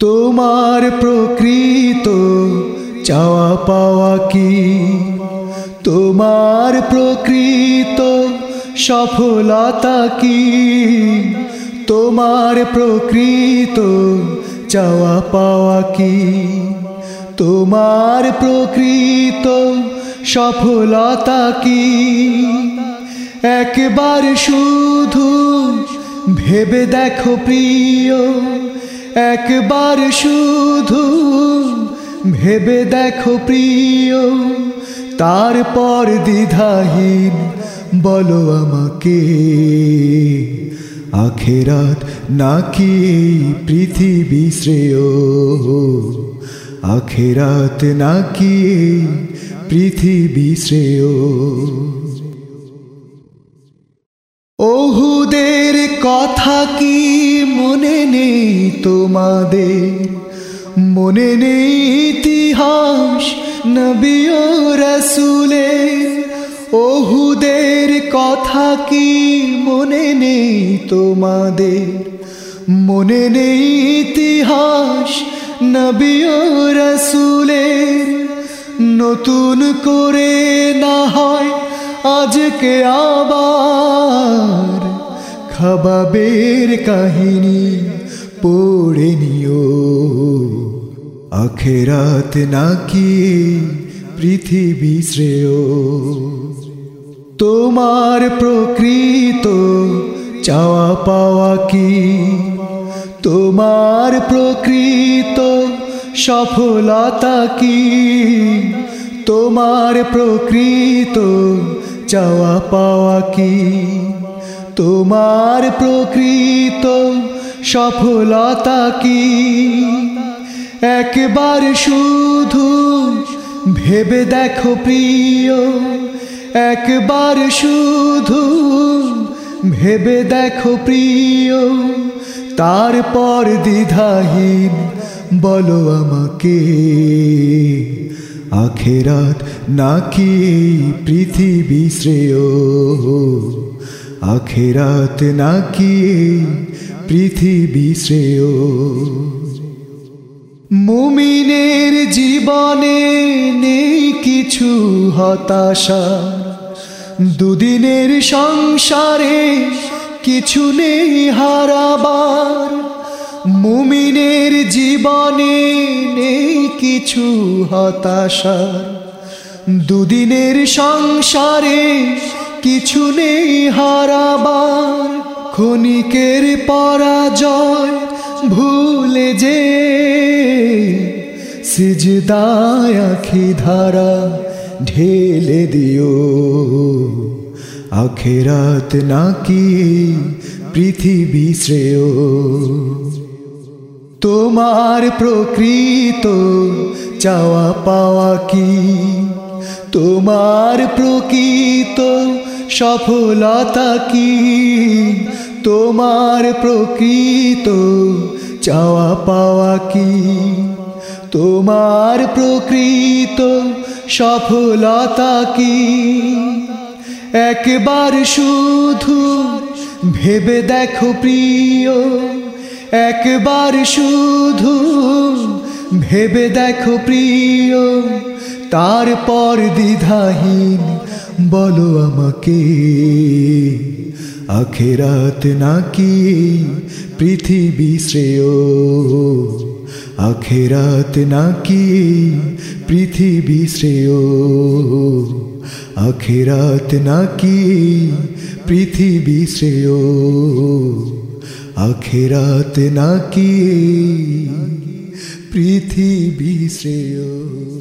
তোমার প্রকৃত চাওয়া পাওয়া কি? তোমার প্রকৃত সফলতা কি? তোমার প্রকৃত চাওয়া পাওয়া কি? তোমার প্রকৃত সফলতা কি? একবার শুধু ভেবে দেখো প্রিয় একবার শুধু ভেবে দেখো প্রিয়, তারপর দ্বিধাহীন বলো আমাকে, আখেরাত নাকি পৃথিবী শ্রেয়? আখেরাত নাকি পৃথিবী শ্রেয়? ওহুদের কথা কি নেই তোমাদের, মনে নেই ইতিহাস নবী ও রসুলের। ওহুদের কথা কি মনে নেই তোমাদের, মনে নেই ইতিহাস নবী ও রসুলের। নতুন করে না হয় আজকে আবার খাবাবের কাহিনী পড়ে নিও। আখেরাত নাকি পৃথিবী শ্রেয়। তোমার প্রকৃত চাওয়া পাওয়া কি? তোমার প্রকৃত সফলতা কি? তোমার প্রকৃত চাওয়া পাওয়া কি? তোমার প্রকৃত সফলতা কি? একবার শুধু ভেবে দেখো প্রিয়, একবার শুধু ভেবে দেখো প্রিয়, তারপর দ্বিধাহীন বলো আমাকে, আখেরাত নাকি পৃথিবী শ্রেয়? আখেরাত নাকি পৃথিবী শ্রেয়? মুমিনের জীবনে নেই কিছু হতাশা। দুদিনের সংসারে কিছু নেই হারাবার। মুমিনের জীবনে নেই কিছু হতাশা। দুদিনের সংসারে কিছু নেই হারাবার, ক্ষণিকের পরাজয় ভুলে যে সিজদায় আখি ধারা ঢেলে দিও। আখেরাত নাকি পৃথিবী শ্রেয়। তোমার প্রকৃত চাওয়া পাওয়া কি? তোমার প্রকৃত সফলতা কি? তোমার প্রকৃত চাওয়া পাওয়া কি? তোমার প্রকৃত সফলতা কি? একবার শুধু ভেবে দেখো প্রিয়, একবার শুধু ভেবে দেখো প্রিয়, তারপর দ্বিধাহীন বলো আমাকে, আখেরাত নাকি পৃথিবী শ্রেয়? আখেরাত নাকি পৃথিবী শ্রেয়? আখেরাত নাকি পৃথিবী শ্রেয়? আখেরাত নাকি পৃথিবী শ্রেয়?